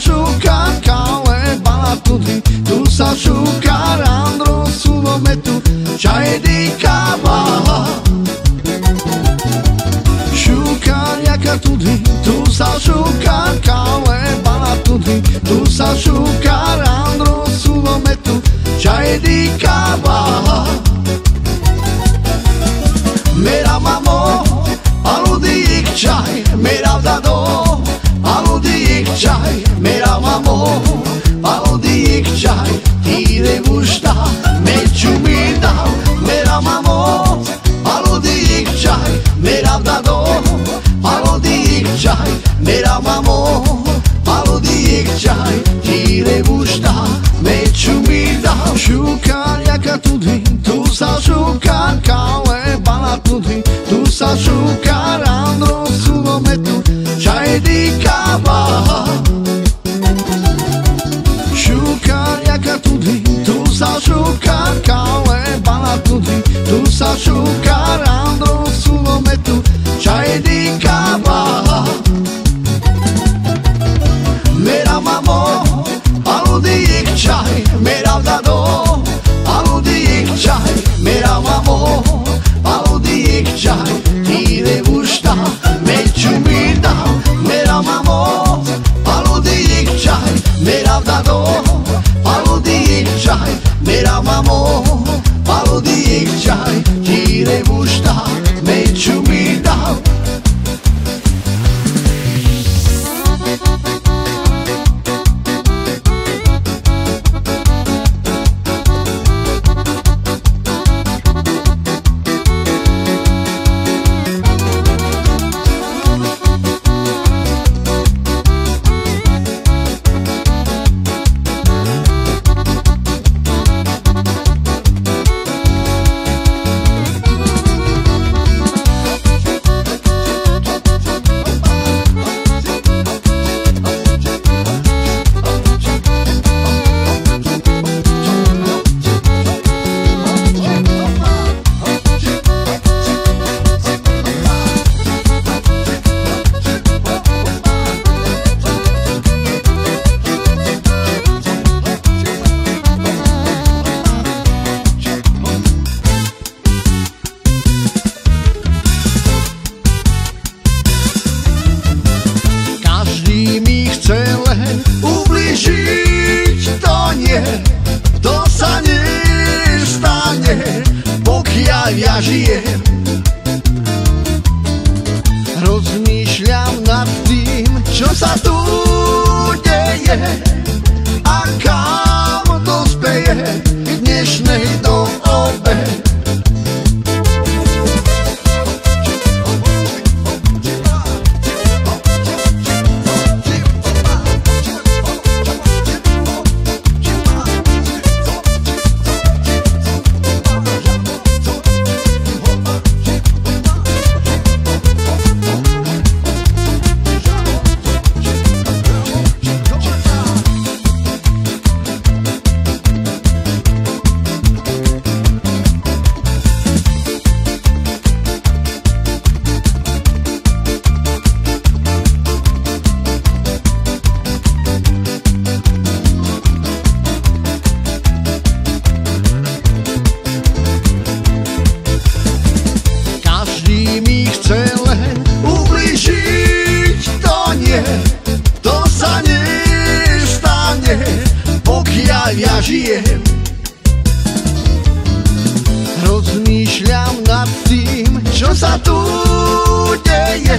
šúka kále balakuty, tu sa šúka randro suvometu, čajdy káva. Šúka jaka tudy, tu sa šúka kále balakuty, tu sa šúka randro suvometu, čajdy káva. Mera mamo, aludi ik čaj, Mera mamo, aludi ik čaj Tire vušta, meću mi dao Šuka jaka tudi, tu sa šuka Kale bala tudi, tu sa šuka Rano sulometu, čaj di kava Šuka jaka tudi, tu sa šuka Kale bala tudi, tu sa šuka Rano sulometu, čaj di chce chce len ublížiť, to nie, to sa nestane, pokiaľ ja žijem. Rozmýšľam nad tým, čo sa tu deje,